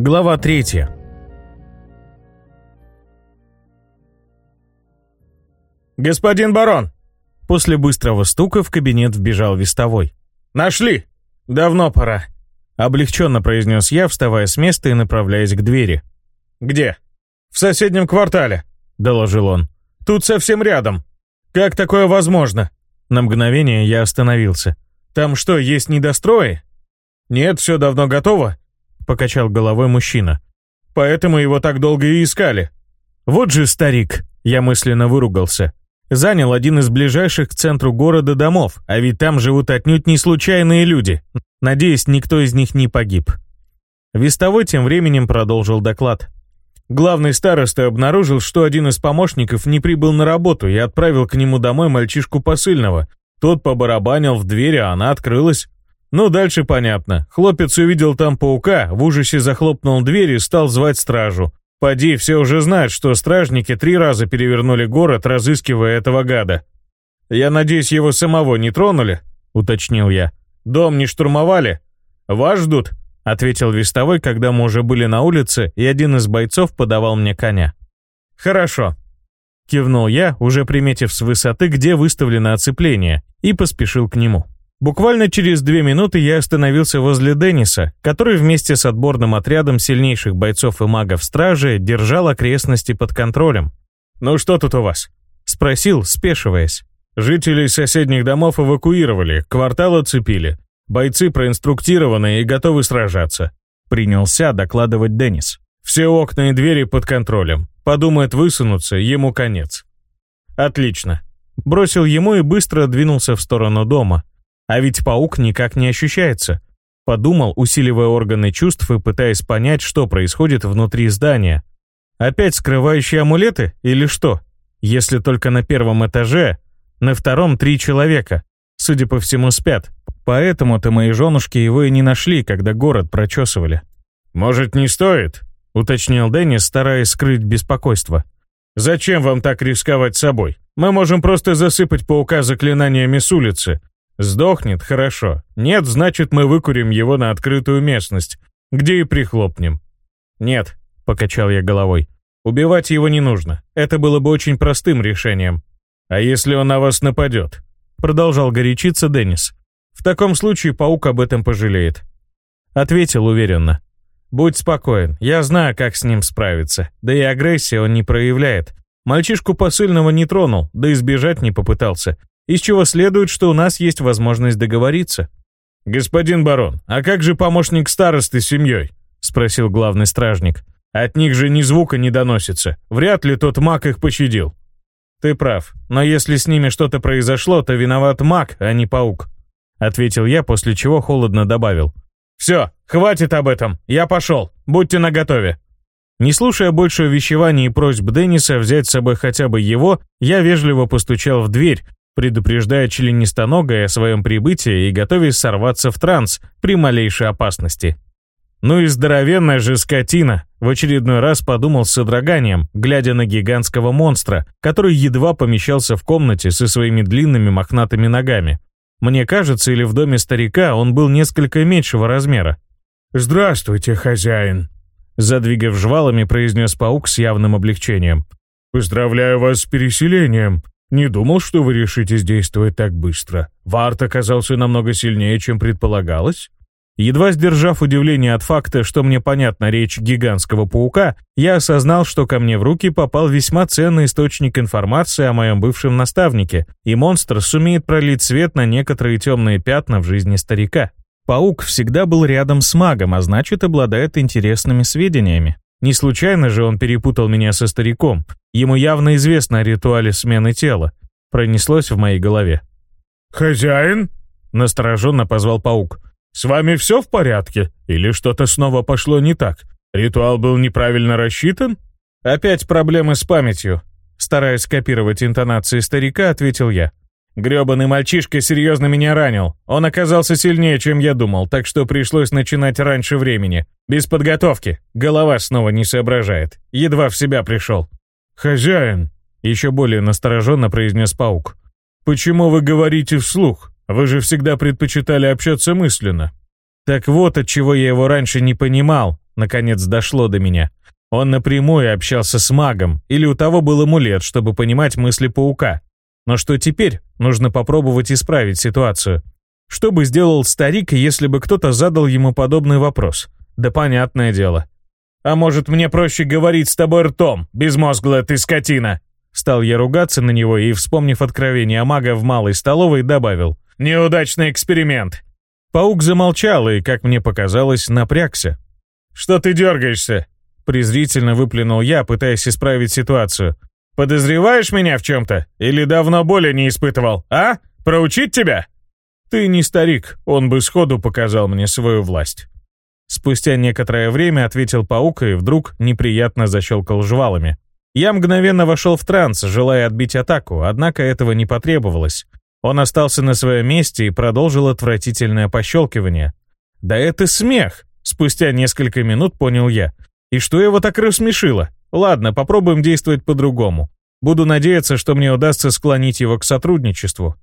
Глава третья. «Господин барон!» После быстрого стука в кабинет вбежал вестовой. «Нашли! Давно пора!» Облегченно произнес я, вставая с места и направляясь к двери. «Где?» «В соседнем квартале», — доложил он. «Тут совсем рядом. Как такое возможно?» На мгновение я остановился. «Там что, есть недострои?» «Нет, все давно готово», — покачал головой мужчина. «Поэтому его так долго и искали». «Вот же старик!» — я мысленно выругался. Занял один из ближайших к центру города домов, а ведь там живут отнюдь не случайные люди. Надеюсь, никто из них не погиб. Вестовой тем временем продолжил доклад. Главный староста обнаружил, что один из помощников не прибыл на работу и отправил к нему домой мальчишку посыльного. Тот побарабанил в дверь, а она открылась. Ну, дальше понятно. Хлопец увидел там паука, в ужасе захлопнул дверь и стал звать стражу. Поди, все уже знают, что стражники три раза перевернули город, разыскивая этого гада. Я надеюсь, его самого не тронули, уточнил я. Дом не штурмовали? Вас ждут, ответил вестовой, когда мы уже были на улице, и один из бойцов подавал мне коня. Хорошо. Кивнул я, уже приметив с высоты, где выставлено оцепление, и поспешил к нему. Буквально через две минуты я остановился возле Денниса, который вместе с отборным отрядом сильнейших бойцов и магов стражи держал окрестности под контролем. «Ну что тут у вас?» — спросил, спешиваясь. «Жителей соседних домов эвакуировали, квартал оцепили. Бойцы проинструктированы и готовы сражаться», — принялся докладывать Деннис. «Все окна и двери под контролем. Подумает высунуться, ему конец». «Отлично». Бросил ему и быстро двинулся в сторону дома, а ведь паук никак не ощущается. Подумал, усиливая органы чувств и пытаясь понять, что происходит внутри здания. Опять скрывающие амулеты или что? Если только на первом этаже, на втором три человека. Судя по всему, спят. Поэтому-то мои женушки его и не нашли, когда город прочесывали. «Может, не стоит?» — уточнил Деннис, стараясь скрыть беспокойство. «Зачем вам так рисковать собой? Мы можем просто засыпать паука заклинаниями с улицы, Сдохнет – хорошо. Нет, значит, мы выкурим его на открытую местность, где и прихлопнем. Нет, покачал я головой. Убивать его не нужно. Это было бы очень простым решением. А если он на вас нападет? Продолжал горячиться Деннис. В таком случае паук об этом пожалеет. Ответил уверенно. Будь спокоен, я знаю, как с ним справиться. Да и агрессии он не проявляет. Мальчишку посыльного не тронул, да и сбежать не попытался из чего следует, что у нас есть возможность договориться. «Господин барон, а как же помощник старосты с семьей?» — спросил главный стражник. «От них же ни звука не доносится. Вряд ли тот маг их пощадил». «Ты прав, но если с ними что-то произошло, то виноват маг, а не паук», — ответил я, после чего холодно добавил. «Все, хватит об этом, я пошел, будьте наготове». Не слушая больше увещеваний и просьб Денниса взять с собой хотя бы его, я вежливо постучал в дверь, предупреждая членистоногое о своем прибытии и готовясь сорваться в транс при малейшей опасности. Ну и здоровенная же скотина, в очередной раз подумал с содроганием, глядя на гигантского монстра, который едва помещался в комнате со своими длинными мохнатыми ногами. Мне кажется, или в доме старика он был несколько меньшего размера. «Здравствуйте, хозяин», — задвигав жвалами, произнес паук с явным облегчением. «Поздравляю вас с переселением. Не думал, что вы решитесь действовать так быстро. Варт оказался намного сильнее, чем предполагалось. Едва сдержав удивление от факта, что мне понятна речь гигантского паука, я осознал, что ко мне в руки попал весьма ценный источник информации о моем бывшем наставнике, и монстр сумеет пролить свет на некоторые темные пятна в жизни старика. Паук всегда был рядом с магом, а значит, обладает интересными сведениями. Не случайно же он перепутал меня со стариком. Ему явно известно о ритуале смены тела. Пронеслось в моей голове. «Хозяин?» — настороженно позвал паук. «С вами все в порядке? Или что-то снова пошло не так? Ритуал был неправильно рассчитан?» «Опять проблемы с памятью», — стараясь скопировать интонации старика, ответил я. Грёбаный мальчишка серьезно меня ранил. Он оказался сильнее, чем я думал, так что пришлось начинать раньше времени. Без подготовки. Голова снова не соображает. Едва в себя пришел. «Хозяин», — еще более настороженно произнес паук. «Почему вы говорите вслух? Вы же всегда предпочитали общаться мысленно». Так вот, от чего я его раньше не понимал. Наконец дошло до меня. Он напрямую общался с магом, или у того был амулет, чтобы понимать мысли паука. Но что теперь? Нужно попробовать исправить ситуацию. Что бы сделал старик, если бы кто-то задал ему подобный вопрос? Да понятное дело. «А может, мне проще говорить с тобой ртом, безмозглая ты скотина?» Стал я ругаться на него и, вспомнив откровение мага в малой столовой, добавил «Неудачный эксперимент». Паук замолчал и, как мне показалось, напрягся. «Что ты дергаешься?» Презрительно выплюнул я, пытаясь исправить ситуацию. «Подозреваешь меня в чем-то? Или давно боли не испытывал, а? Проучить тебя?» «Ты не старик, он бы сходу показал мне свою власть». Спустя некоторое время ответил паук и вдруг неприятно защелкал жвалами. Я мгновенно вошел в транс, желая отбить атаку, однако этого не потребовалось. Он остался на своем месте и продолжил отвратительное пощелкивание. «Да это смех!» Спустя несколько минут понял я. И что его так рассмешило? Ладно, попробуем действовать по-другому. Буду надеяться, что мне удастся склонить его к сотрудничеству.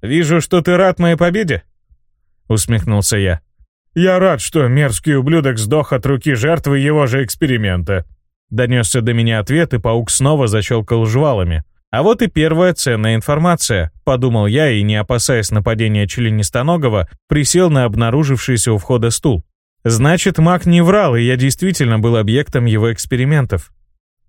«Вижу, что ты рад моей победе?» Усмехнулся я. «Я рад, что мерзкий ублюдок сдох от руки жертвы его же эксперимента». Донесся до меня ответ, и паук снова защелкал жвалами. А вот и первая ценная информация, подумал я и, не опасаясь нападения членистоногого, присел на обнаружившийся у входа стул. Значит, маг не врал, и я действительно был объектом его экспериментов.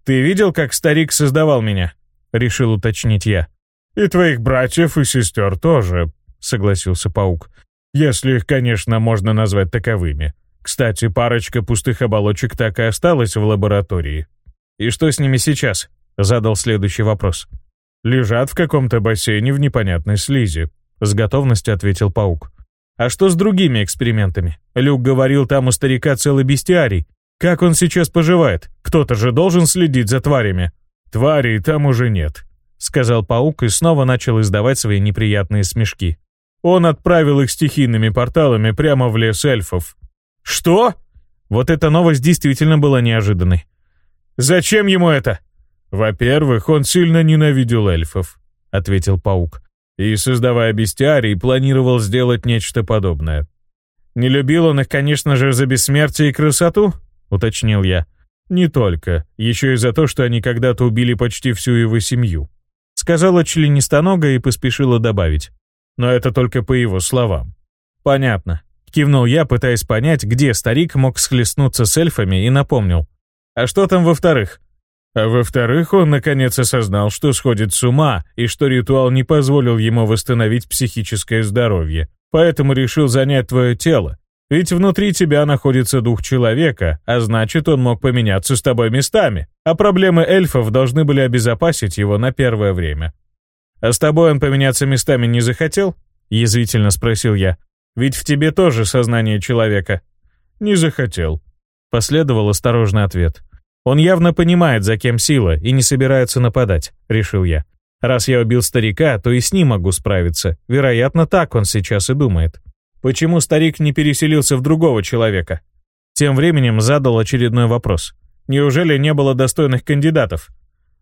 «Ты видел, как старик создавал меня?» — решил уточнить я. «И твоих братьев и сестер тоже», — согласился паук. «Если их, конечно, можно назвать таковыми. Кстати, парочка пустых оболочек так и осталась в лаборатории». «И что с ними сейчас?» — задал следующий вопрос. «Лежат в каком-то бассейне в непонятной слизи», — с готовностью ответил паук. А что с другими экспериментами? Люк говорил, там у старика целый бестиарий. Как он сейчас поживает? Кто-то же должен следить за тварями. Тварей там уже нет, сказал паук и снова начал издавать свои неприятные смешки. Он отправил их стихийными порталами прямо в лес эльфов. Что? Вот эта новость действительно была неожиданной. Зачем ему это? Во-первых, он сильно ненавидел эльфов, ответил паук и, создавая бестиарий, планировал сделать нечто подобное. «Не любил он их, конечно же, за бессмертие и красоту?» — уточнил я. «Не только. Еще и за то, что они когда-то убили почти всю его семью», — сказала членистонога и поспешила добавить. Но это только по его словам. «Понятно», — кивнул я, пытаясь понять, где старик мог схлестнуться с эльфами, и напомнил. «А что там во-вторых?» А во-вторых, он наконец осознал, что сходит с ума и что ритуал не позволил ему восстановить психическое здоровье, поэтому решил занять твое тело. Ведь внутри тебя находится дух человека, а значит, он мог поменяться с тобой местами, а проблемы эльфов должны были обезопасить его на первое время. «А с тобой он поменяться местами не захотел?» — язвительно спросил я. «Ведь в тебе тоже сознание человека». «Не захотел», — последовал осторожный ответ. Он явно понимает, за кем сила, и не собирается нападать, решил я. Раз я убил старика, то и с ним могу справиться. Вероятно, так он сейчас и думает. Почему старик не переселился в другого человека? Тем временем задал очередной вопрос. Неужели не было достойных кандидатов?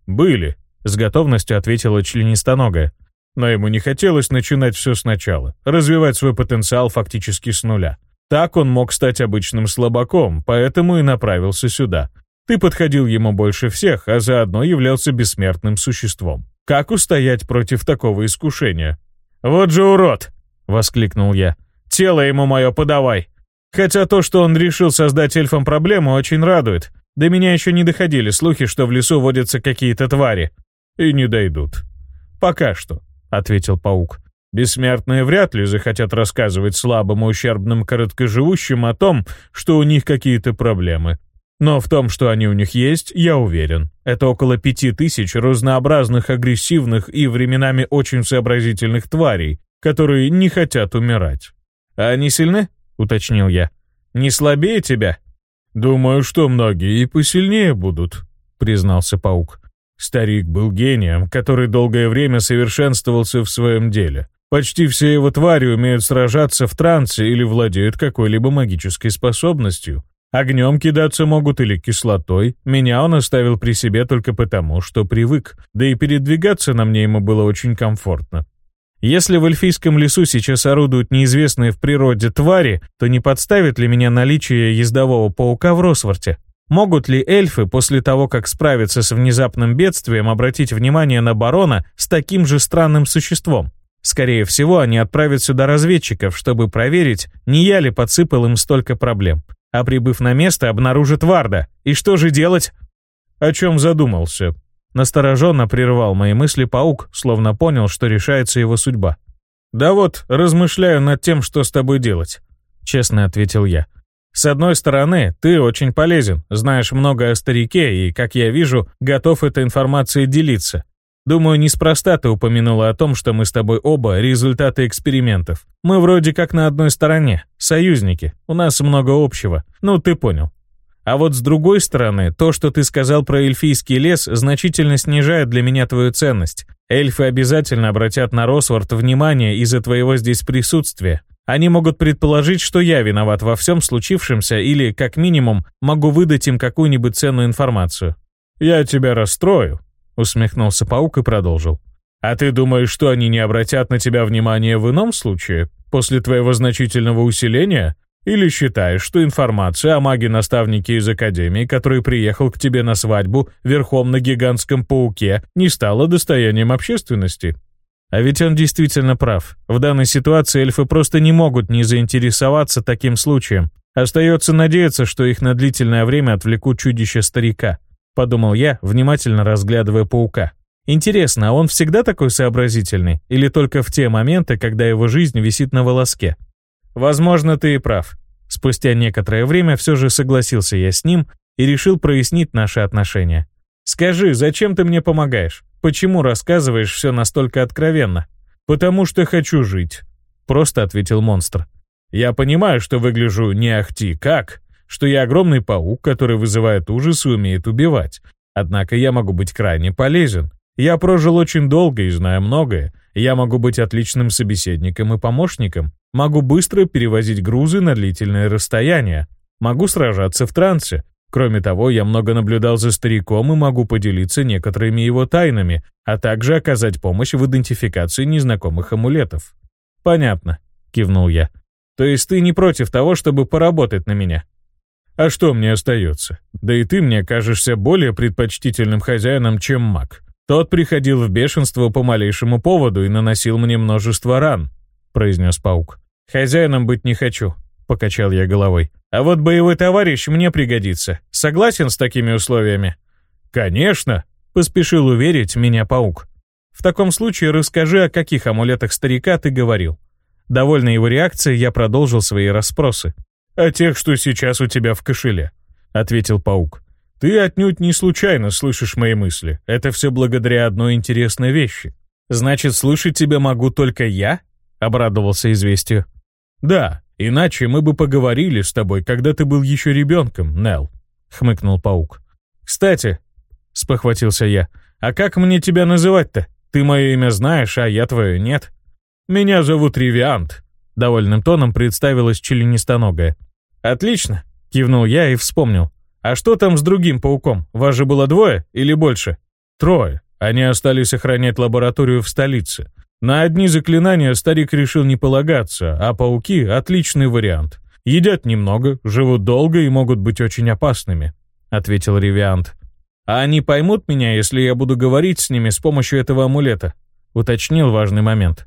Были, с готовностью ответила членистоногая. Но ему не хотелось начинать все сначала, развивать свой потенциал фактически с нуля. Так он мог стать обычным слабаком, поэтому и направился сюда. Ты подходил ему больше всех, а заодно являлся бессмертным существом. Как устоять против такого искушения? «Вот же урод!» — воскликнул я. «Тело ему мое подавай!» Хотя то, что он решил создать эльфам проблему, очень радует. До меня еще не доходили слухи, что в лесу водятся какие-то твари. И не дойдут. «Пока что», — ответил паук. «Бессмертные вряд ли захотят рассказывать слабым и ущербным короткоживущим о том, что у них какие-то проблемы. Но в том, что они у них есть, я уверен. Это около пяти тысяч разнообразных, агрессивных и временами очень сообразительных тварей, которые не хотят умирать. «А они сильны?» — уточнил я. «Не слабее тебя?» «Думаю, что многие и посильнее будут», — признался паук. Старик был гением, который долгое время совершенствовался в своем деле. Почти все его твари умеют сражаться в трансе или владеют какой-либо магической способностью. Огнем кидаться могут или кислотой. Меня он оставил при себе только потому, что привык, да и передвигаться на мне ему было очень комфортно. Если в эльфийском лесу сейчас орудуют неизвестные в природе твари, то не подставит ли меня наличие ездового паука в Росворте? Могут ли эльфы после того, как справятся с внезапным бедствием, обратить внимание на барона с таким же странным существом? Скорее всего, они отправят сюда разведчиков, чтобы проверить, не я ли подсыпал им столько проблем. А прибыв на место, обнаружат Варда. И что же делать? О чем задумался? Настороженно прервал мои мысли паук, словно понял, что решается его судьба. «Да вот, размышляю над тем, что с тобой делать», — честно ответил я. «С одной стороны, ты очень полезен, знаешь много о старике и, как я вижу, готов этой информацией делиться. Думаю, неспроста ты упомянула о том, что мы с тобой оба результаты экспериментов. Мы вроде как на одной стороне, союзники, у нас много общего. Ну, ты понял. А вот с другой стороны, то, что ты сказал про эльфийский лес, значительно снижает для меня твою ценность. Эльфы обязательно обратят на Росворт внимание из-за твоего здесь присутствия. Они могут предположить, что я виноват во всем случившемся или, как минимум, могу выдать им какую-нибудь ценную информацию. «Я тебя расстрою», — усмехнулся паук и продолжил. «А ты думаешь, что они не обратят на тебя внимание в ином случае, после твоего значительного усиления? Или считаешь, что информация о маге-наставнике из Академии, который приехал к тебе на свадьбу верхом на гигантском пауке, не стала достоянием общественности? А ведь он действительно прав. В данной ситуации эльфы просто не могут не заинтересоваться таким случаем. Остается надеяться, что их на длительное время отвлекут чудище старика. Подумал я, внимательно разглядывая паука. Интересно, а он всегда такой сообразительный? Или только в те моменты, когда его жизнь висит на волоске? Возможно, ты и прав. Спустя некоторое время все же согласился я с ним и решил прояснить наши отношения. «Скажи, зачем ты мне помогаешь? Почему рассказываешь все настолько откровенно?» «Потому что хочу жить», — просто ответил монстр. «Я понимаю, что выгляжу не ахти как, что я огромный паук, который вызывает ужас и умеет убивать. Однако я могу быть крайне полезен. Я прожил очень долго и знаю многое. Я могу быть отличным собеседником и помощником. Могу быстро перевозить грузы на длительные расстояния. Могу сражаться в трансе. Кроме того, я много наблюдал за стариком и могу поделиться некоторыми его тайнами, а также оказать помощь в идентификации незнакомых амулетов. «Понятно», — кивнул я. «То есть ты не против того, чтобы поработать на меня?» «А что мне остается? Да и ты мне кажешься более предпочтительным хозяином, чем маг. Тот приходил в бешенство по малейшему поводу и наносил мне множество ран», — произнес паук. «Хозяином быть не хочу», — покачал я головой. «А вот боевой товарищ мне пригодится. Согласен с такими условиями?» «Конечно», — поспешил уверить меня паук. «В таком случае расскажи, о каких амулетах старика ты говорил». Довольный его реакцией, я продолжил свои расспросы. «О тех, что сейчас у тебя в кошеле», — ответил паук. «Ты отнюдь не случайно слышишь мои мысли. Это все благодаря одной интересной вещи». «Значит, слышать тебя могу только я?» — обрадовался известию. «Да, иначе мы бы поговорили с тобой, когда ты был еще ребенком, Нел», — хмыкнул паук. «Кстати», — спохватился я, — «а как мне тебя называть-то? Ты мое имя знаешь, а я твое нет». «Меня зовут Ревиант», — довольным тоном представилась членистоногая. «Отлично», — кивнул я и вспомнил. «А что там с другим пауком? Вас же было двое или больше?» «Трое. Они остались охранять лабораторию в столице. На одни заклинания старик решил не полагаться, а пауки — отличный вариант. Едят немного, живут долго и могут быть очень опасными», — ответил Ревиант. «А они поймут меня, если я буду говорить с ними с помощью этого амулета?» — уточнил важный момент.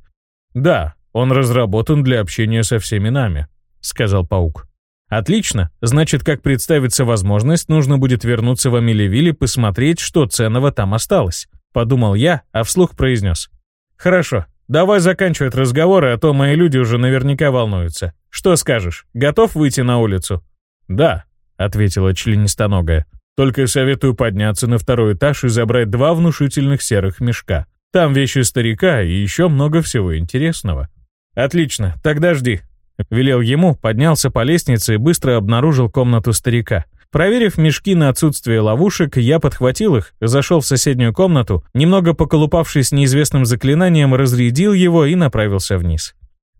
«Да, он разработан для общения со всеми нами», — сказал паук. «Отлично. Значит, как представится возможность, нужно будет вернуться в Амелевиль и посмотреть, что ценного там осталось», — подумал я, а вслух произнес. «Хорошо, давай заканчивать разговоры, а то мои люди уже наверняка волнуются. Что скажешь, готов выйти на улицу?» «Да», — ответила членистоногая. «Только советую подняться на второй этаж и забрать два внушительных серых мешка. Там вещи старика и еще много всего интересного». «Отлично, тогда жди», — велел ему, поднялся по лестнице и быстро обнаружил комнату старика. Проверив мешки на отсутствие ловушек, я подхватил их, зашел в соседнюю комнату, немного поколупавшись неизвестным заклинанием, разрядил его и направился вниз.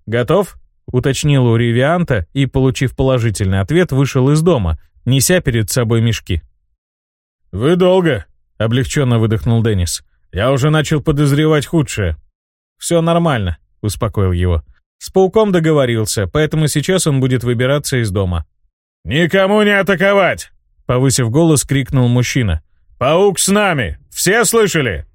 «Готов?» — уточнил у Ревианта и, получив положительный ответ, вышел из дома, неся перед собой мешки. «Вы долго?» — облегченно выдохнул Деннис. «Я уже начал подозревать худшее». «Все нормально», успокоил его. «С пауком договорился, поэтому сейчас он будет выбираться из дома». «Никому не атаковать!» Повысив голос, крикнул мужчина. «Паук с нами! Все слышали?»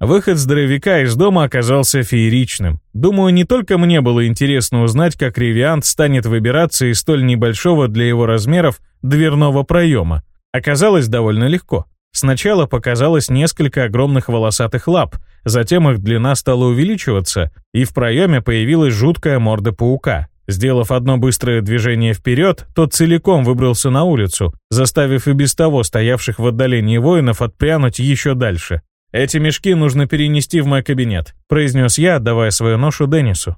Выход здоровяка из дома оказался фееричным. Думаю, не только мне было интересно узнать, как Ревиант станет выбираться из столь небольшого для его размеров дверного проема. Оказалось довольно легко. Сначала показалось несколько огромных волосатых лап, затем их длина стала увеличиваться, и в проеме появилась жуткая морда паука. Сделав одно быстрое движение вперед, тот целиком выбрался на улицу, заставив и без того стоявших в отдалении воинов отпрянуть еще дальше. «Эти мешки нужно перенести в мой кабинет», — произнес я, отдавая свою ношу Деннису.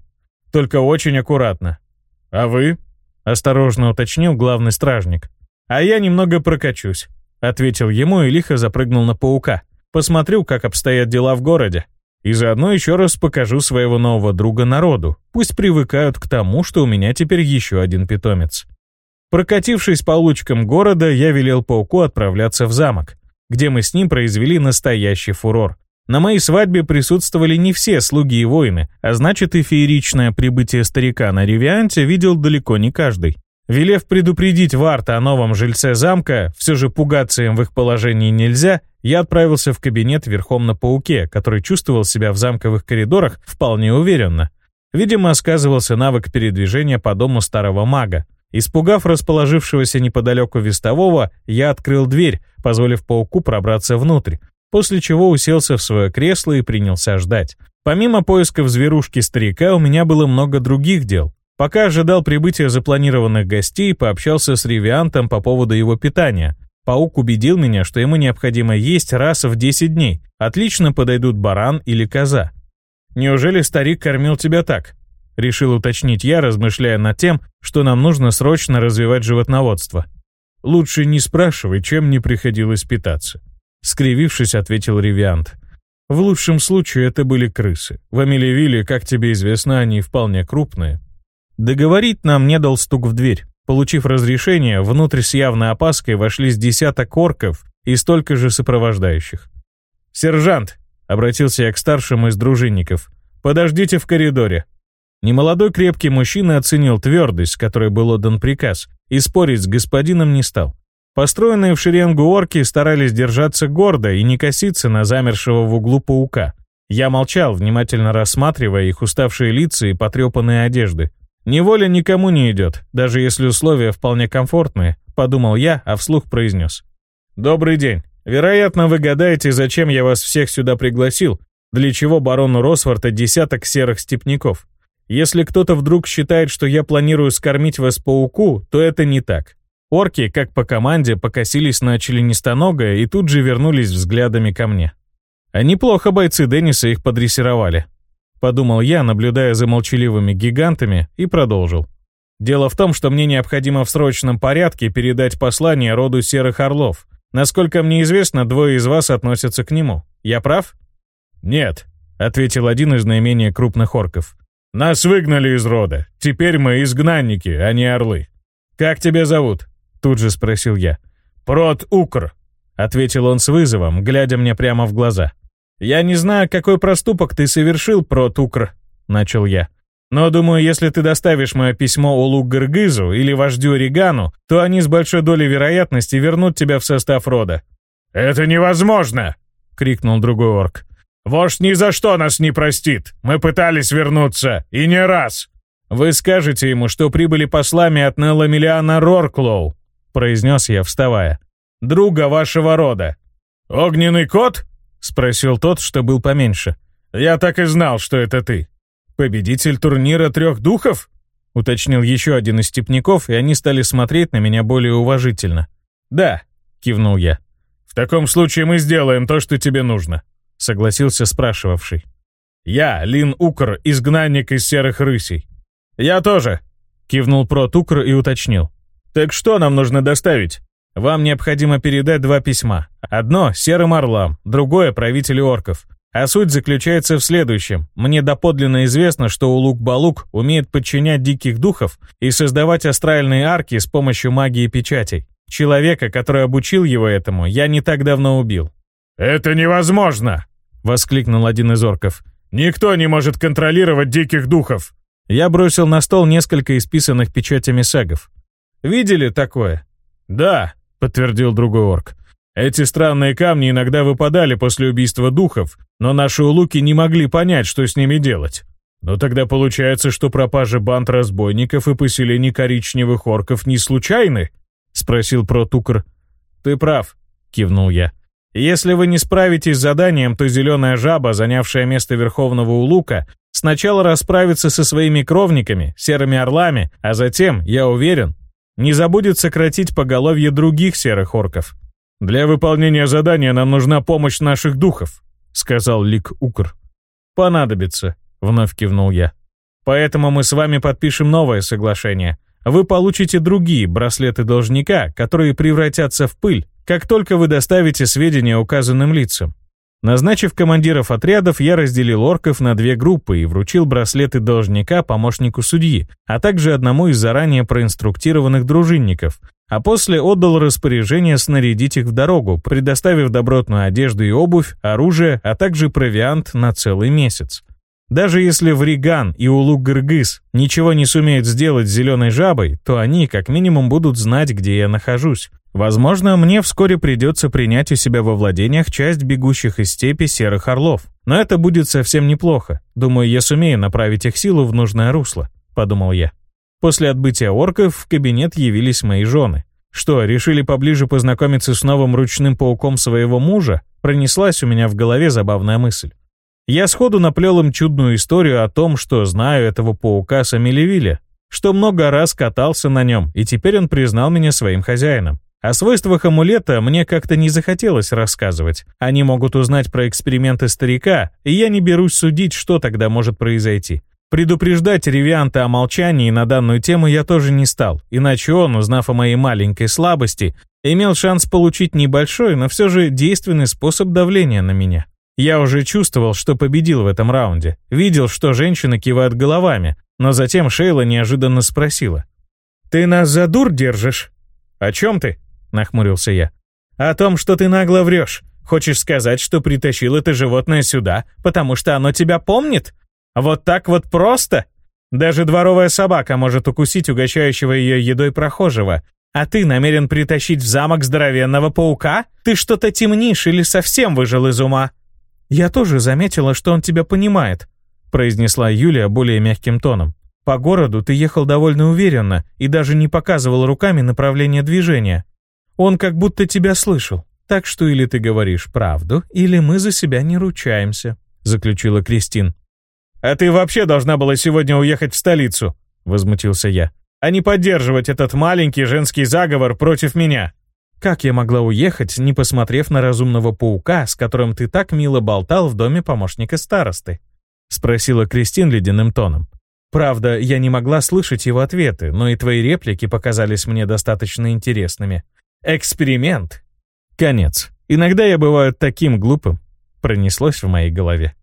«Только очень аккуратно». «А вы?» — осторожно уточнил главный стражник. «А я немного прокачусь», — ответил ему и лихо запрыгнул на паука. «Посмотрю, как обстоят дела в городе. И заодно еще раз покажу своего нового друга народу. Пусть привыкают к тому, что у меня теперь еще один питомец». Прокатившись по улочкам города, я велел пауку отправляться в замок где мы с ним произвели настоящий фурор. На моей свадьбе присутствовали не все слуги и воины, а значит и фееричное прибытие старика на Ревианте видел далеко не каждый. Велев предупредить Варта о новом жильце замка, все же пугаться им в их положении нельзя, я отправился в кабинет верхом на пауке, который чувствовал себя в замковых коридорах вполне уверенно. Видимо, сказывался навык передвижения по дому старого мага. Испугав расположившегося неподалеку вестового, я открыл дверь, позволив пауку пробраться внутрь, после чего уселся в свое кресло и принялся ждать. Помимо поисков зверушки старика, у меня было много других дел. Пока ожидал прибытия запланированных гостей, пообщался с Ревиантом по поводу его питания. Паук убедил меня, что ему необходимо есть раз в 10 дней. Отлично подойдут баран или коза. «Неужели старик кормил тебя так?» Решил уточнить я, размышляя над тем, что нам нужно срочно развивать животноводство. «Лучше не спрашивай, чем мне приходилось питаться», — скривившись, ответил Ревиант. «В лучшем случае это были крысы. В Амелевиле, как тебе известно, они вполне крупные». Договорить нам не дал стук в дверь. Получив разрешение, внутрь с явной опаской вошли с десяток орков и столько же сопровождающих. «Сержант!» — обратился я к старшему из дружинников. «Подождите в коридоре. Немолодой крепкий мужчина оценил твердость, которой был отдан приказ, и спорить с господином не стал. Построенные в шеренгу орки старались держаться гордо и не коситься на замершего в углу паука. Я молчал, внимательно рассматривая их уставшие лица и потрепанные одежды. «Неволя никому не идет, даже если условия вполне комфортные», — подумал я, а вслух произнес. «Добрый день. Вероятно, вы гадаете, зачем я вас всех сюда пригласил, для чего барону Росфорта десяток серых степняков. Если кто-то вдруг считает, что я планирую скормить вас пауку, то это не так. Орки, как по команде, покосились на членистоногое и тут же вернулись взглядами ко мне. А неплохо бойцы Денниса их подрессировали. Подумал я, наблюдая за молчаливыми гигантами, и продолжил. Дело в том, что мне необходимо в срочном порядке передать послание роду Серых Орлов. Насколько мне известно, двое из вас относятся к нему. Я прав? Нет, ответил один из наименее крупных орков. Нас выгнали из рода. Теперь мы изгнанники, а не орлы. Как тебя зовут? Тут же спросил я. Прот Укр, ответил он с вызовом, глядя мне прямо в глаза. Я не знаю, какой проступок ты совершил, Прот Укр, начал я. Но думаю, если ты доставишь мое письмо Улук Гыргызу или вождю Ригану, то они с большой долей вероятности вернут тебя в состав рода. «Это невозможно!» — крикнул другой орк. Вождь ни за что нас не простит. Мы пытались вернуться, и не раз. Вы скажете ему, что прибыли послами от Нелла Миллиана Рорклоу, произнес я, вставая. Друга вашего рода. Огненный кот? Спросил тот, что был поменьше. Я так и знал, что это ты. Победитель турнира трех духов? Уточнил еще один из степняков, и они стали смотреть на меня более уважительно. «Да», — кивнул я. «В таком случае мы сделаем то, что тебе нужно согласился спрашивавший. «Я, Лин Укр, изгнанник из серых рысей». «Я тоже», — кивнул Прот Укр и уточнил. «Так что нам нужно доставить?» «Вам необходимо передать два письма. Одно — серым орлам, другое — правителю орков. А суть заключается в следующем. Мне доподлинно известно, что Улук-Балук умеет подчинять диких духов и создавать астральные арки с помощью магии печатей. Человека, который обучил его этому, я не так давно убил». «Это невозможно!» — воскликнул один из орков. Никто не может контролировать диких духов!» Я бросил на стол несколько исписанных печатями сагов. «Видели такое?» «Да», — подтвердил другой орк. «Эти странные камни иногда выпадали после убийства духов, но наши улуки не могли понять, что с ними делать. Но тогда получается, что пропажа банд разбойников и поселение коричневых орков не случайны?» — спросил Протукр. «Ты прав», — кивнул я. «Если вы не справитесь с заданием, то зеленая жаба, занявшая место Верховного Улука, сначала расправится со своими кровниками, серыми орлами, а затем, я уверен, не забудет сократить поголовье других серых орков. «Для выполнения задания нам нужна помощь наших духов», — сказал Лик Укр. «Понадобится», — вновь кивнул я. «Поэтому мы с вами подпишем новое соглашение. Вы получите другие браслеты должника, которые превратятся в пыль, как только вы доставите сведения указанным лицам. Назначив командиров отрядов, я разделил орков на две группы и вручил браслеты должника помощнику судьи, а также одному из заранее проинструктированных дружинников, а после отдал распоряжение снарядить их в дорогу, предоставив добротную одежду и обувь, оружие, а также провиант на целый месяц. Даже если Вриган и Улук-Гыргыз ничего не сумеют сделать с зеленой жабой, то они как минимум будут знать, где я нахожусь. Возможно, мне вскоре придется принять у себя во владениях часть бегущих из степи серых орлов. Но это будет совсем неплохо. Думаю, я сумею направить их силу в нужное русло, подумал я. После отбытия орков в кабинет явились мои жены. Что, решили поближе познакомиться с новым ручным пауком своего мужа? Пронеслась у меня в голове забавная мысль. Я сходу наплел им чудную историю о том, что знаю этого паука с Амелевиля, что много раз катался на нем, и теперь он признал меня своим хозяином. О свойствах амулета мне как-то не захотелось рассказывать. Они могут узнать про эксперименты старика, и я не берусь судить, что тогда может произойти. Предупреждать Ревианта о молчании на данную тему я тоже не стал, иначе он, узнав о моей маленькой слабости, имел шанс получить небольшой, но все же действенный способ давления на меня. Я уже чувствовал, что победил в этом раунде. Видел, что женщины кивают головами, но затем Шейла неожиданно спросила. «Ты нас за дур держишь?» «О чем ты?» — нахмурился я. «О том, что ты нагло врешь. Хочешь сказать, что притащил это животное сюда, потому что оно тебя помнит? Вот так вот просто? Даже дворовая собака может укусить угощающего ее едой прохожего. А ты намерен притащить в замок здоровенного паука? Ты что-то темнишь или совсем выжил из ума?» «Я тоже заметила, что он тебя понимает», — произнесла Юлия более мягким тоном. «По городу ты ехал довольно уверенно и даже не показывал руками направление движения. Он как будто тебя слышал. Так что или ты говоришь правду, или мы за себя не ручаемся», — заключила Кристин. «А ты вообще должна была сегодня уехать в столицу», — возмутился я, «а не поддерживать этот маленький женский заговор против меня». «Как я могла уехать, не посмотрев на разумного паука, с которым ты так мило болтал в доме помощника старосты?» — спросила Кристин ледяным тоном. «Правда, я не могла слышать его ответы, но и твои реплики показались мне достаточно интересными. Эксперимент. Конец. Иногда я бываю таким глупым. Пронеслось в моей голове.